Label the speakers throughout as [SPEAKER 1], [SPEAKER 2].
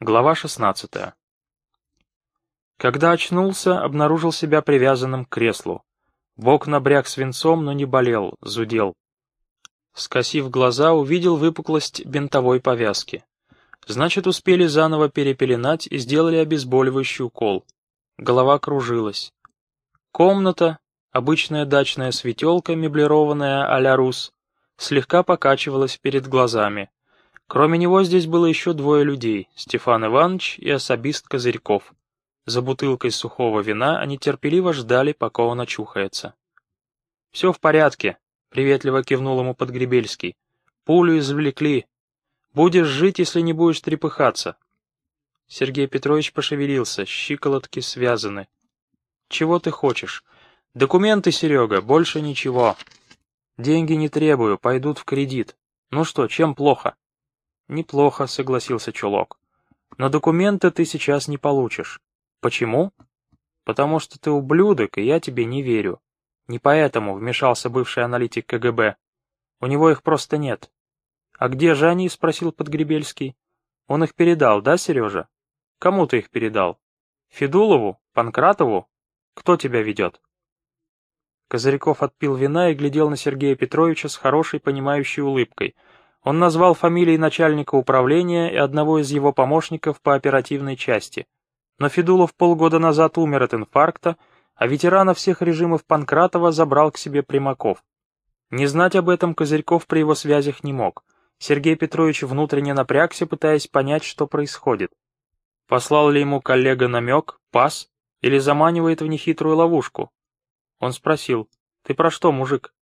[SPEAKER 1] Глава 16. Когда очнулся, обнаружил себя привязанным к креслу. Бок набряк свинцом, но не болел, зудел. Скосив глаза, увидел выпуклость бинтовой повязки. Значит, успели заново перепеленать и сделали обезболивающий укол. Голова кружилась. Комната, обычная дачная светелка, меблированная а-ля Рус, слегка покачивалась перед глазами. Кроме него здесь было еще двое людей, Стефан Иванович и особист Козырьков. За бутылкой сухого вина они терпеливо ждали, пока он очухается. «Все в порядке», — приветливо кивнул ему Подгребельский. «Пулю извлекли. Будешь жить, если не будешь трепыхаться». Сергей Петрович пошевелился, щиколотки связаны. «Чего ты хочешь?» «Документы, Серега, больше ничего. Деньги не требую, пойдут в кредит. Ну что, чем плохо?» «Неплохо», — согласился Чулок. «Но документы ты сейчас не получишь. Почему?» «Потому что ты ублюдок, и я тебе не верю. Не поэтому вмешался бывший аналитик КГБ. У него их просто нет». «А где же они?» — спросил Подгребельский. «Он их передал, да, Сережа?» «Кому ты их передал? Федулову? Панкратову? Кто тебя ведет?» Козырьков отпил вина и глядел на Сергея Петровича с хорошей понимающей улыбкой — он назвал фамилии начальника управления и одного из его помощников по оперативной части. Но Федулов полгода назад умер от инфаркта, а ветерана всех режимов Панкратова забрал к себе Примаков. Не знать об этом Козырьков при его связях не мог. Сергей Петрович внутренне напрягся, пытаясь понять, что происходит. Послал ли ему коллега намек, пас, или заманивает в нехитрую ловушку? Он спросил, «Ты про что, мужик?»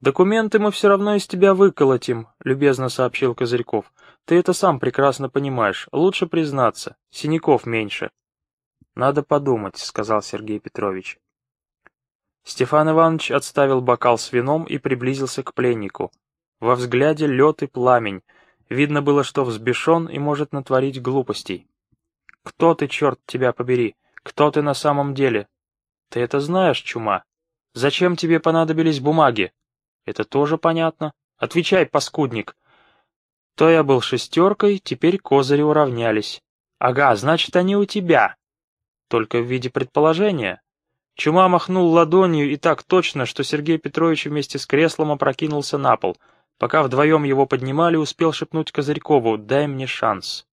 [SPEAKER 1] «Документы мы все равно из тебя выколотим», — любезно сообщил Козырьков. «Ты это сам прекрасно понимаешь. Лучше признаться. Синяков меньше». «Надо подумать», — сказал Сергей Петрович. Стефан Иванович отставил бокал с вином и приблизился к пленнику. Во взгляде лед и пламень. Видно было, что взбешен и может натворить глупостей. «Кто ты, черт тебя побери? Кто ты на самом деле?» «Ты это знаешь, чума? Зачем тебе понадобились бумаги?» Это тоже понятно. Отвечай, паскудник. То я был шестеркой, теперь козыри уравнялись. Ага, значит, они у тебя. Только в виде предположения. Чума махнул ладонью и так точно, что Сергей Петрович вместе с креслом опрокинулся на пол. Пока вдвоем его поднимали, успел шепнуть Козырькову «дай мне шанс».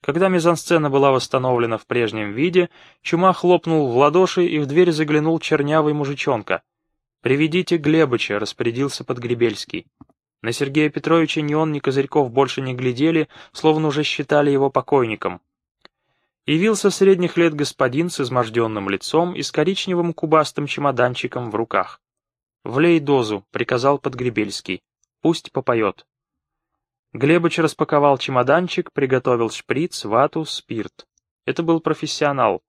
[SPEAKER 1] Когда мизансцена была восстановлена в прежнем виде, Чума хлопнул в ладоши и в дверь заглянул чернявый мужичонка. «Приведите Глебыча», — распорядился Подгребельский. На Сергея Петровича ни он, ни Козырьков больше не глядели, словно уже считали его покойником. Явился средних лет господин с изможденным лицом и с коричневым кубастым чемоданчиком в руках. «Влей дозу», — приказал Подгребельский. «Пусть попоет». Глебыч распаковал чемоданчик, приготовил шприц, вату, спирт. Это был профессионал.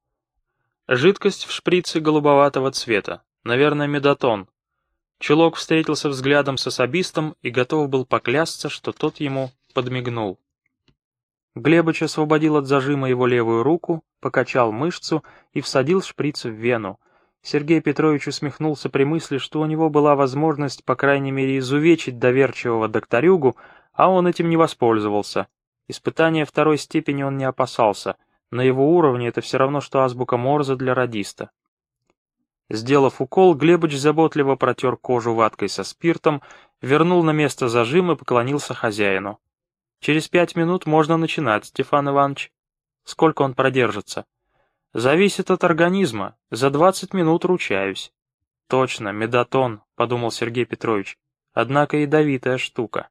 [SPEAKER 1] Жидкость в шприце голубоватого цвета. Наверное, медотон. Чулок встретился взглядом с особистом и готов был поклясться, что тот ему подмигнул. Глебыч освободил от зажима его левую руку, покачал мышцу и всадил шприц в вену. Сергей Петрович усмехнулся при мысли, что у него была возможность, по крайней мере, изувечить доверчивого докторюгу, а он этим не воспользовался. Испытания второй степени он не опасался. На его уровне это все равно, что азбука Морзе для радиста. Сделав укол, Глебыч заботливо протер кожу ваткой со спиртом, вернул на место зажим и поклонился хозяину. «Через пять минут можно начинать, Стефан Иванович. Сколько он продержится?» «Зависит от организма. За двадцать минут ручаюсь». «Точно, медотон», — подумал Сергей Петрович. «Однако ядовитая штука».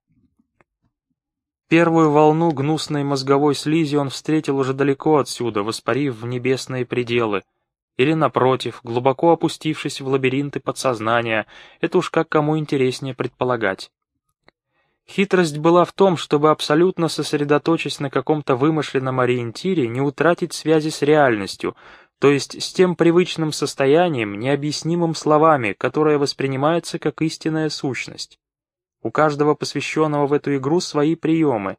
[SPEAKER 1] Первую волну гнусной мозговой слизи он встретил уже далеко отсюда, воспарив в небесные пределы — или, напротив, глубоко опустившись в лабиринты подсознания, это уж как кому интереснее предполагать. Хитрость была в том, чтобы абсолютно сосредоточить на каком-то вымышленном ориентире, не утратить связи с реальностью, то есть с тем привычным состоянием, необъяснимым словами, которое воспринимается как истинная сущность. У каждого посвященного в эту игру свои приемы.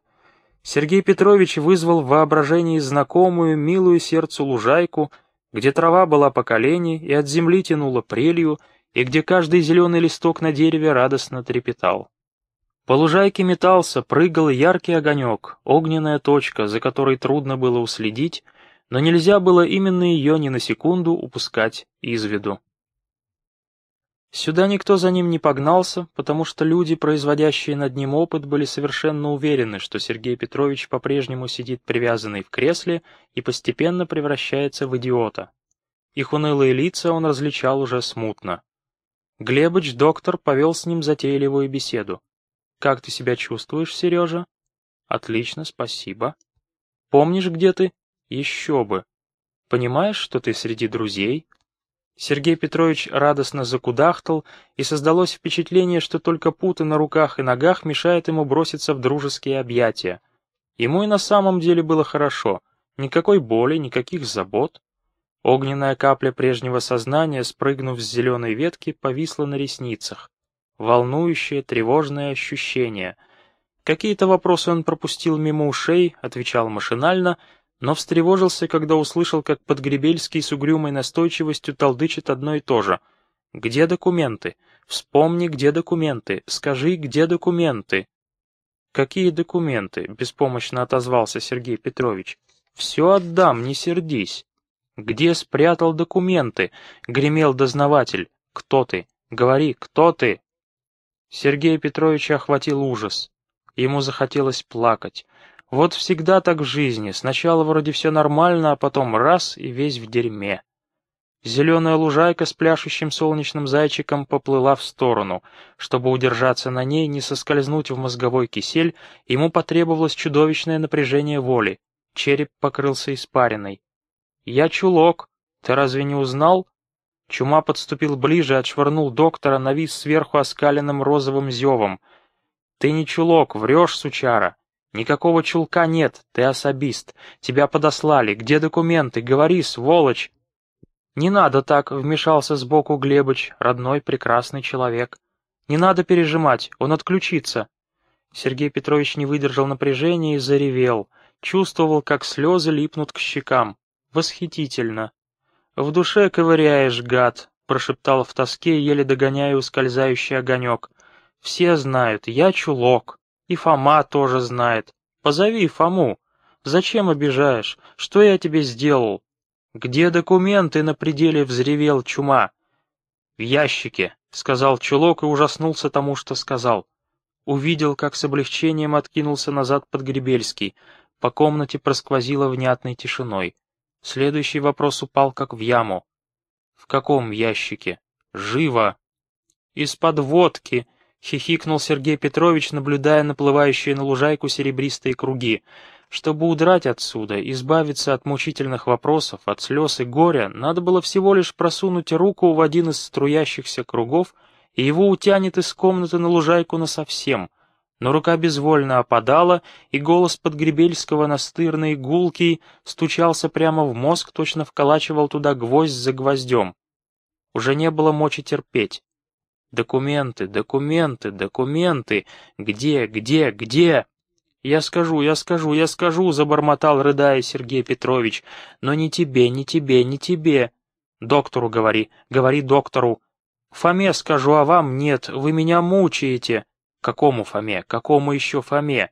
[SPEAKER 1] Сергей Петрович вызвал в воображении знакомую, милую сердцу лужайку — где трава была по колени и от земли тянула прелью, и где каждый зеленый листок на дереве радостно трепетал. По лужайке метался, прыгал яркий огонек, огненная точка, за которой трудно было уследить, но нельзя было именно ее ни на секунду упускать из виду. Сюда никто за ним не погнался, потому что люди, производящие над ним опыт, были совершенно уверены, что Сергей Петрович по-прежнему сидит привязанный в кресле и постепенно превращается в идиота. Их унылые лица он различал уже смутно. Глебыч, доктор, повел с ним затейливую беседу. «Как ты себя чувствуешь, Сережа?» «Отлично, спасибо». «Помнишь, где ты?» «Еще бы». «Понимаешь, что ты среди друзей?» Сергей Петрович радостно закудахтал, и создалось впечатление, что только путы на руках и ногах мешают ему броситься в дружеские объятия. Ему и на самом деле было хорошо, никакой боли, никаких забот. Огненная капля прежнего сознания, спрыгнув с зеленой ветки, повисла на ресницах. Волнующее, тревожное ощущение. Какие-то вопросы он пропустил мимо ушей, отвечал машинально — но встревожился, когда услышал, как Подгребельский с угрюмой настойчивостью толдычит одно и то же. «Где документы? Вспомни, где документы. Скажи, где документы?» «Какие документы?» — беспомощно отозвался Сергей Петрович. «Все отдам, не сердись». «Где спрятал документы?» — гремел дознаватель. «Кто ты? Говори, кто ты?» Сергея Петровича охватил ужас. Ему захотелось плакать. Вот всегда так в жизни. Сначала вроде все нормально, а потом раз и весь в дерьме. Зеленая лужайка с пляшущим солнечным зайчиком поплыла в сторону. Чтобы удержаться на ней, не соскользнуть в мозговой кисель, ему потребовалось чудовищное напряжение воли. Череп покрылся испариной. «Я чулок. Ты разве не узнал?» Чума подступил ближе, отшвырнул доктора, навис сверху оскаленным розовым зевом. «Ты не чулок, врешь, сучара. «Никакого чулка нет, ты особист. Тебя подослали. Где документы? Говори, сволочь!» «Не надо так», — вмешался сбоку Глебыч, родной, прекрасный человек. «Не надо пережимать, он отключится». Сергей Петрович не выдержал напряжения и заревел. Чувствовал, как слезы липнут к щекам. Восхитительно. «В душе ковыряешь, гад», — прошептал в тоске, еле догоняя ускользающий огонек. «Все знают, я чулок». И Фома тоже знает. Позови Фому. Зачем обижаешь? Что я тебе сделал? Где документы на пределе взревел чума? В ящике, сказал чулок и ужаснулся тому, что сказал. Увидел, как с облегчением откинулся назад Подгребельский. По комнате просквозило внятной тишиной. Следующий вопрос упал как в яму. В каком ящике? Живо! Из-под водки, Хихикнул Сергей Петрович, наблюдая наплывающие на лужайку серебристые круги. Чтобы удрать отсюда, избавиться от мучительных вопросов, от слез и горя, надо было всего лишь просунуть руку в один из струящихся кругов, и его утянет из комнаты на лужайку насовсем. Но рука безвольно опадала, и голос Подгребельского настырный, гулкий, стучался прямо в мозг, точно вколачивал туда гвоздь за гвоздем. Уже не было мочи терпеть. Документы, документы, документы. Где, где, где? Я скажу, я скажу, я скажу, забормотал, рыдая Сергей Петрович. Но не тебе, не тебе, не тебе. Доктору говори, говори доктору. Фоме скажу, а вам нет, вы меня мучаете. Какому Фоме, какому еще Фоме?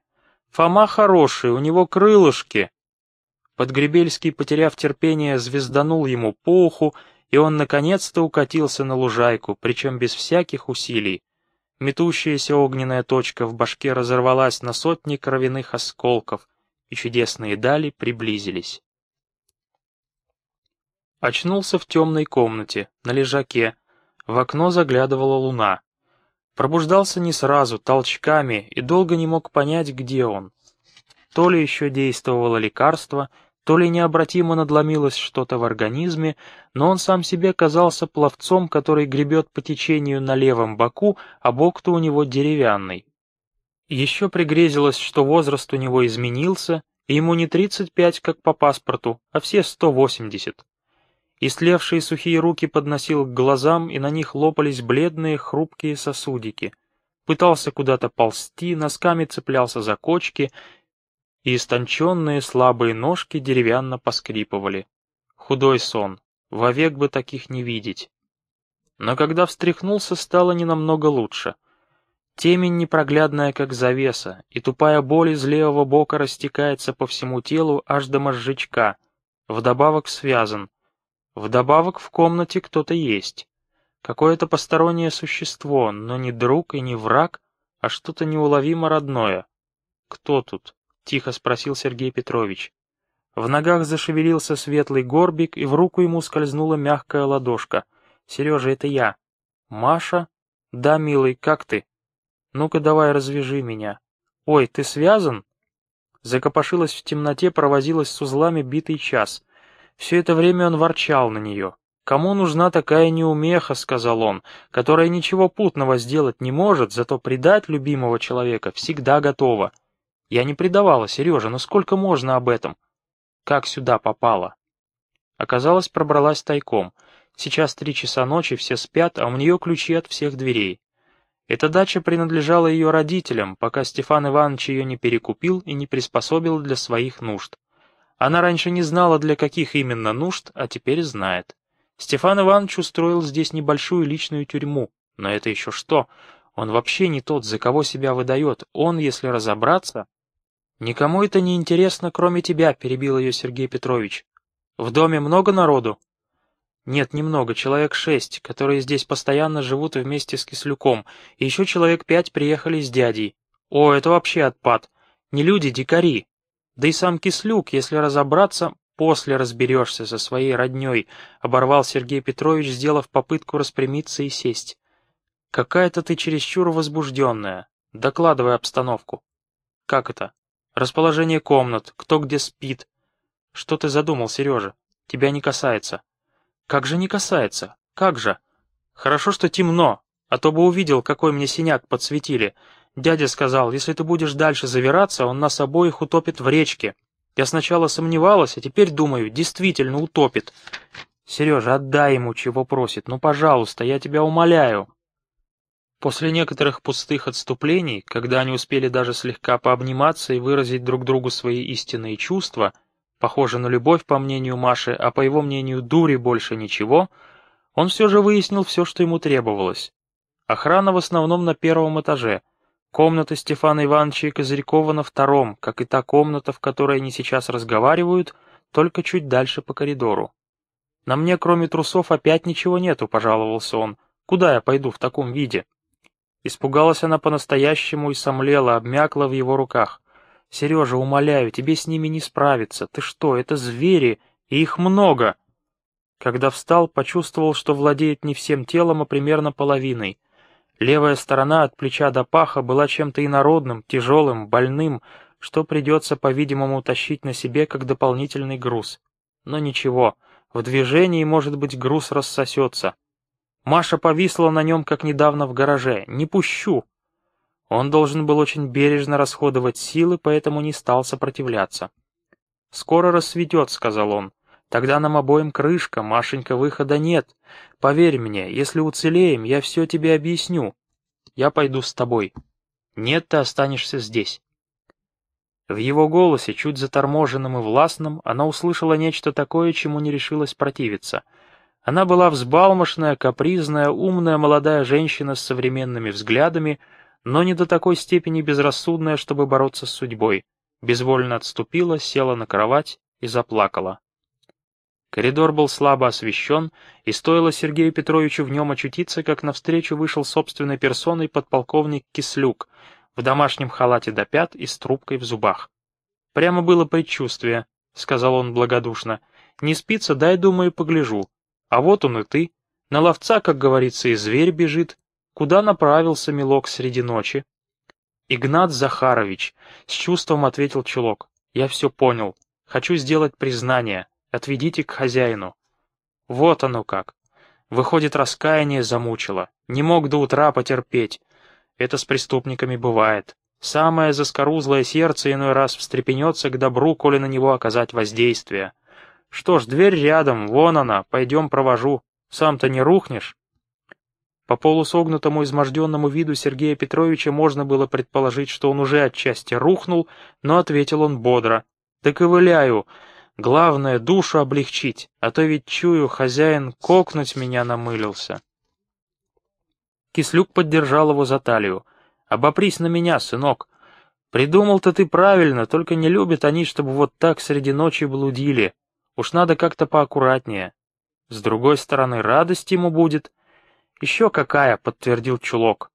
[SPEAKER 1] Фома хороший, у него крылышки. Подгребельский, потеряв терпение, звезданул ему по уху и он наконец-то укатился на лужайку, причем без всяких усилий. Метущаяся огненная точка в башке разорвалась на сотни кровяных осколков, и чудесные дали приблизились. Очнулся в темной комнате, на лежаке. В окно заглядывала луна. Пробуждался не сразу, толчками, и долго не мог понять, где он. То ли еще действовало лекарство, то ли необратимо надломилось что-то в организме, но он сам себе казался пловцом, который гребет по течению на левом боку, а бок-то у него деревянный. Еще пригрезилось, что возраст у него изменился, и ему не 35, как по паспорту, а все 180. Истлевшие сухие руки подносил к глазам, и на них лопались бледные хрупкие сосудики. Пытался куда-то ползти, носками цеплялся за кочки, и истонченные слабые ножки деревянно поскрипывали. Худой сон, вовек бы таких не видеть. Но когда встряхнулся, стало ненамного лучше. Темень непроглядная, как завеса, и тупая боль из левого бока растекается по всему телу аж до мозжечка. Вдобавок связан. Вдобавок в комнате кто-то есть. Какое-то постороннее существо, но не друг и не враг, а что-то неуловимо родное. «Кто тут?» — тихо спросил Сергей Петрович. В ногах зашевелился светлый горбик, и в руку ему скользнула мягкая ладошка. «Сережа, это я». «Маша?» «Да, милый, как ты?» «Ну-ка давай развяжи меня». «Ой, ты связан?» Закопошилась в темноте, провозилась с узлами битый час. Все это время он ворчал на нее. «Кому нужна такая неумеха, — сказал он, — которая ничего путного сделать не может, зато предать любимого человека всегда готова. Я не предавала, Сережа, но сколько можно об этом? Как сюда попала?» Оказалось, пробралась тайком. Сейчас три часа ночи, все спят, а у нее ключи от всех дверей. Эта дача принадлежала ее родителям, пока Стефан Иванович ее не перекупил и не приспособил для своих нужд. Она раньше не знала, для каких именно нужд, а теперь знает. Стефан Иванович устроил здесь небольшую личную тюрьму. Но это еще что? Он вообще не тот, за кого себя выдает. Он, если разобраться... «Никому это не интересно, кроме тебя», — перебил ее Сергей Петрович. «В доме много народу?» «Нет, немного, человек шесть, которые здесь постоянно живут вместе с Кислюком, и еще человек пять приехали с дядей. О, это вообще отпад. Не люди, дикари. Да и сам Кислюк, если разобраться, после разберешься со своей родней», — оборвал Сергей Петрович, сделав попытку распрямиться и сесть. «Какая-то ты чересчур возбужденная. Докладывай обстановку». «Как это? Расположение комнат, кто где спит». «Что ты задумал, Сережа? Тебя не касается». «Как же не касается? Как же?» «Хорошо, что темно, а то бы увидел, какой мне синяк подсветили. Дядя сказал, если ты будешь дальше завираться, он нас обоих утопит в речке. Я сначала сомневалась, а теперь думаю, действительно утопит. Сережа, отдай ему, чего просит, ну, пожалуйста, я тебя умоляю. После некоторых пустых отступлений, когда они успели даже слегка пообниматься и выразить друг другу свои истинные чувства, похоже на любовь, по мнению Маши, а по его мнению дури больше ничего, он все же выяснил все, что ему требовалось. Охрана в основном на первом этаже — Комната Стефана Ивановича и Козырькова на втором, как и та комната, в которой они сейчас разговаривают, только чуть дальше по коридору. «На мне, кроме трусов, опять ничего нету», — пожаловался он. «Куда я пойду в таком виде?» Испугалась она по-настоящему и сомлела, обмякла в его руках. «Сережа, умоляю, тебе с ними не справиться. Ты что, это звери, и их много!» Когда встал, почувствовал, что владеет не всем телом, а примерно половиной — Левая сторона от плеча до паха была чем-то инородным, тяжелым, больным, что придется, по-видимому, тащить на себе как дополнительный груз. Но ничего, в движении, может быть, груз рассосется. Маша повисла на нем, как недавно в гараже. «Не пущу!» Он должен был очень бережно расходовать силы, поэтому не стал сопротивляться. «Скоро рассветет», — сказал он. «Тогда нам обоим крышка, Машенька, выхода нет. Поверь мне, если уцелеем, я все тебе объясню. Я пойду с тобой. Нет, ты останешься здесь». В его голосе, чуть заторможенным и властным, она услышала нечто такое, чему не решилась противиться. Она была взбалмошная, капризная, умная молодая женщина с современными взглядами, но не до такой степени безрассудная, чтобы бороться с судьбой. Безвольно отступила, села на кровать и заплакала. Коридор был слабо освещен, и стоило Сергею Петровичу в нем очутиться, как навстречу вышел собственной персоной подполковник Кислюк в домашнем халате до пят и с трубкой в зубах. «Прямо было предчувствие», — сказал он благодушно. «Не спится, дай, думаю, погляжу. А вот он и ты. На ловца, как говорится, и зверь бежит. Куда направился, милок, среди ночи?» «Игнат Захарович», — с чувством ответил чулок. «Я все понял. Хочу сделать признание. Отведите к хозяину. Вот оно как. Выходит, раскаяние замучило. Не мог до утра потерпеть. Это с преступниками бывает. Самое заскорузлое сердце иной раз встрепенется к добру, коли на него оказать воздействие. Что ж, дверь рядом, вон она, пойдем провожу. Сам-то не рухнешь? По полусогнутому изможденному виду Сергея Петровича можно было предположить, что он уже отчасти рухнул, но ответил он бодро. «Да ковыляю, Главное, душу облегчить, а то ведь чую, хозяин кокнуть меня намылился. Кислюк поддержал его за талию. Обопрись на меня, сынок. Придумал-то ты правильно, только не любят они, чтобы вот так среди ночи блудили. Уж надо как-то поаккуратнее. С другой стороны, радость ему будет. Еще какая, подтвердил чулок.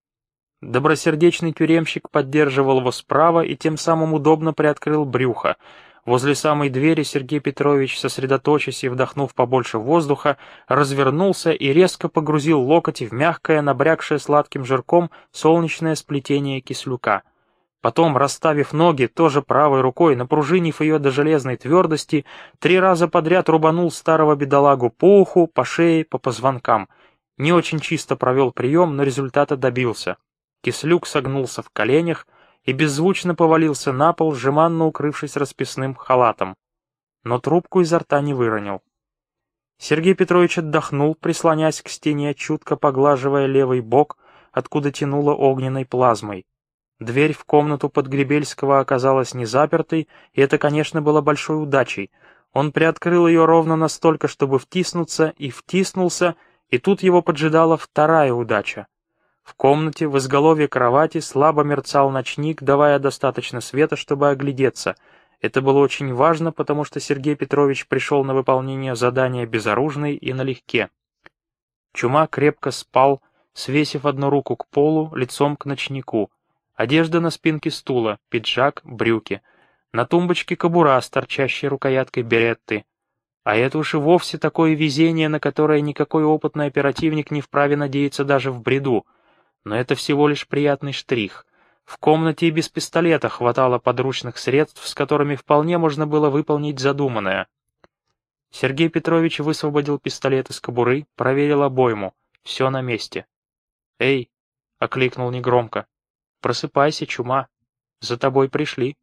[SPEAKER 1] Добросердечный тюремщик поддерживал его справа и тем самым удобно приоткрыл брюхо. Возле самой двери Сергей Петрович, сосредоточившись и вдохнув побольше воздуха, развернулся и резко погрузил локоть в мягкое, набрякшее сладким жирком солнечное сплетение кислюка. Потом, расставив ноги, тоже правой рукой, напружинив ее до железной твердости, три раза подряд рубанул старого бедолагу по уху, по шее, по позвонкам. Не очень чисто провел прием, но результата добился. Кислюк согнулся в коленях и беззвучно повалился на пол, жеманно укрывшись расписным халатом. Но трубку изо рта не выронил. Сергей Петрович отдохнул, прислонясь к стене, чутко поглаживая левый бок, откуда тянуло огненной плазмой. Дверь в комнату Подгребельского оказалась не запертой, и это, конечно, было большой удачей. Он приоткрыл ее ровно настолько, чтобы втиснуться, и втиснулся, и тут его поджидала вторая удача. В комнате в изголовье кровати слабо мерцал ночник, давая достаточно света, чтобы оглядеться. Это было очень важно, потому что Сергей Петрович пришел на выполнение задания безоружный и налегке. Чума крепко спал, свесив одну руку к полу, лицом к ночнику. Одежда на спинке стула, пиджак, брюки. На тумбочке кобура с торчащей рукояткой беретты. А это уж и вовсе такое везение, на которое никакой опытный оперативник не вправе надеяться даже в бреду — но это всего лишь приятный штрих. В комнате и без пистолета хватало подручных средств, с которыми вполне можно было выполнить задуманное. Сергей Петрович высвободил пистолет из кобуры, проверил обойму. Все на месте. «Эй!» — окликнул негромко. «Просыпайся, чума! За тобой пришли!»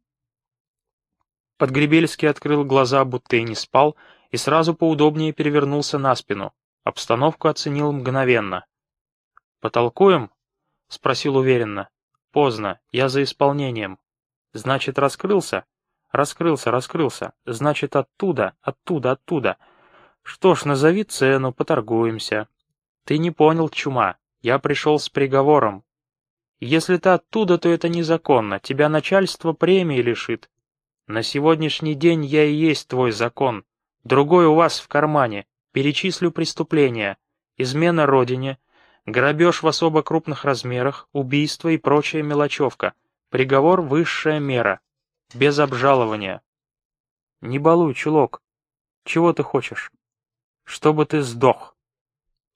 [SPEAKER 1] Подгребельский открыл глаза, будто и не спал, и сразу поудобнее перевернулся на спину. Обстановку оценил мгновенно. «Потолкуем?» — спросил уверенно. «Поздно, я за исполнением». «Значит, раскрылся?» «Раскрылся, раскрылся. Значит, оттуда, оттуда, оттуда. Что ж, назови цену, поторгуемся». «Ты не понял, чума. Я пришел с приговором. Если ты оттуда, то это незаконно. Тебя начальство премии лишит. На сегодняшний день я и есть твой закон. Другой у вас в кармане. Перечислю преступления. Измена родине, Грабеж в особо крупных размерах, убийство и прочая мелочевка. Приговор — высшая мера. Без обжалования. Не балуй, чулок. Чего ты хочешь? Чтобы ты сдох.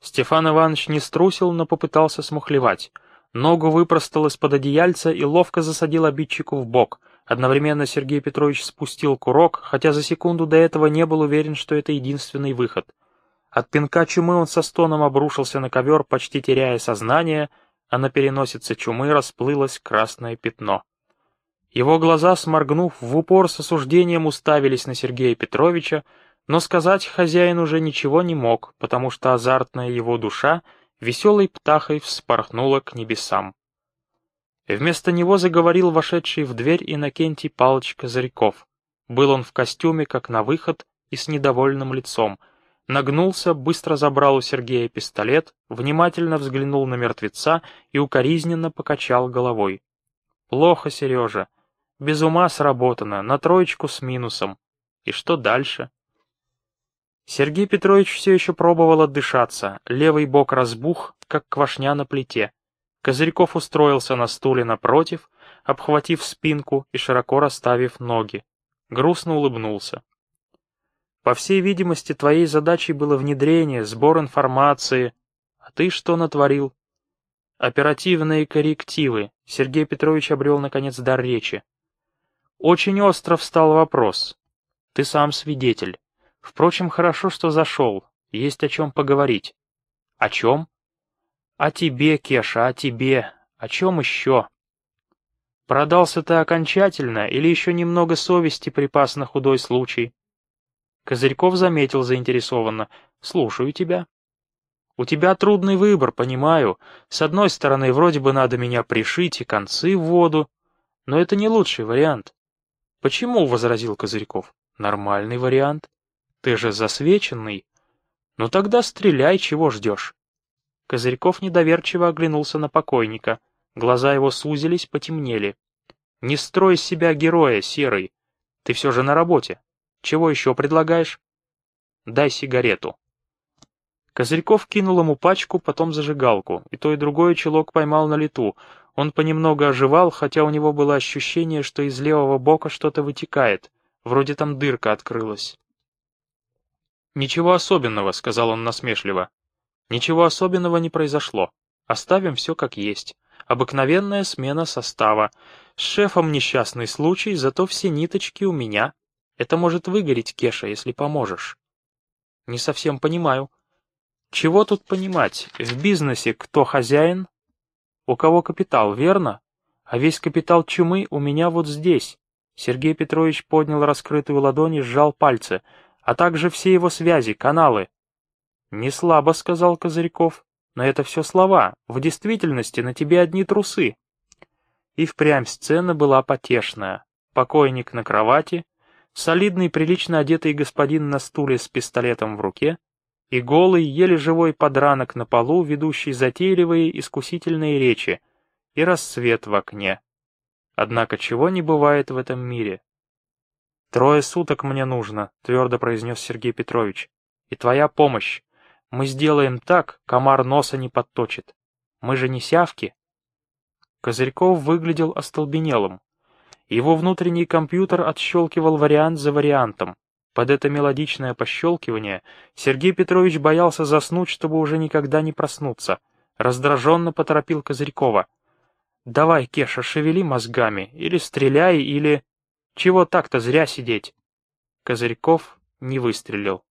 [SPEAKER 1] Стефан Иванович не струсил, но попытался смухлевать. Ногу выпростал из-под одеяльца и ловко засадил обидчику в бок. Одновременно Сергей Петрович спустил курок, хотя за секунду до этого не был уверен, что это единственный выход. От пинка чумы он со стоном обрушился на ковер, почти теряя сознание, а на переносице чумы расплылось красное пятно. Его глаза, сморгнув, в упор с осуждением уставились на Сергея Петровича, но сказать хозяин уже ничего не мог, потому что азартная его душа веселой птахой вспорхнула к небесам. Вместо него заговорил вошедший в дверь Иннокентий Палыч Козырьков. Был он в костюме, как на выход, и с недовольным лицом — Нагнулся, быстро забрал у Сергея пистолет, внимательно взглянул на мертвеца и укоризненно покачал головой. «Плохо, Сережа. Без ума сработано, на троечку с минусом. И что дальше?» Сергей Петрович все еще пробовал отдышаться, левый бок разбух, как квашня на плите. Козырьков устроился на стуле напротив, обхватив спинку и широко расставив ноги. Грустно улыбнулся. По всей видимости, твоей задачей было внедрение, сбор информации. А ты что натворил? Оперативные коррективы. Сергей Петрович обрел, наконец, дар речи. Очень остро встал вопрос. Ты сам свидетель. Впрочем, хорошо, что зашел. Есть о чем поговорить. О чем? О тебе, Кеша, о тебе. О чем еще? Продался ты окончательно или еще немного совести припас на худой случай? Козырьков заметил заинтересованно. «Слушаю тебя». «У тебя трудный выбор, понимаю. С одной стороны, вроде бы надо меня пришить и концы в воду, но это не лучший вариант». «Почему?» — возразил Козырьков. «Нормальный вариант. Ты же засвеченный. Ну тогда стреляй, чего ждешь?» Козырьков недоверчиво оглянулся на покойника. Глаза его сузились, потемнели. «Не строй из себя героя, Серый. Ты все же на работе. Чего еще предлагаешь?» «Дай сигарету». Козырьков кинул ему пачку, потом зажигалку, и то и другое чулок поймал на лету. Он понемногу оживал, хотя у него было ощущение, что из левого бока что-то вытекает, вроде там дырка открылась. «Ничего особенного», — сказал он насмешливо. «Ничего особенного не произошло. Оставим все как есть. Обыкновенная смена состава. С шефом несчастный случай, зато все ниточки у меня. Это может выгореть, Кеша, если поможешь». «Не совсем понимаю», чего тут понимать? В бизнесе кто хозяин? У кого капитал, верно? А весь капитал чумы у меня вот здесь. Сергей Петрович поднял раскрытую ладонь и сжал пальцы, а также все его связи, каналы. «Не слабо», — сказал Козырьков, — «но это все слова. В действительности на тебе одни трусы». И впрямь сцена была потешная. Покойник на кровати, солидный прилично одетый господин на стуле с пистолетом в руке, и голый, еле живой подранок на полу, ведущий затейливые искусительные речи, и рассвет в окне. Однако чего не бывает в этом мире? «Трое суток мне нужно», — твердо произнес Сергей Петрович. «И твоя помощь. Мы сделаем так, комар носа не подточит. Мы же не сявки». Козырьков выглядел остолбенелым. Его внутренний компьютер отщелкивал вариант за вариантом. Под это мелодичное пощелкивание Сергей Петрович боялся заснуть, чтобы уже никогда не проснуться. Раздраженно поторопил Козырькова. «Давай, Кеша, шевели мозгами, или стреляй, или... Чего так-то зря сидеть?» Козырьков не выстрелил.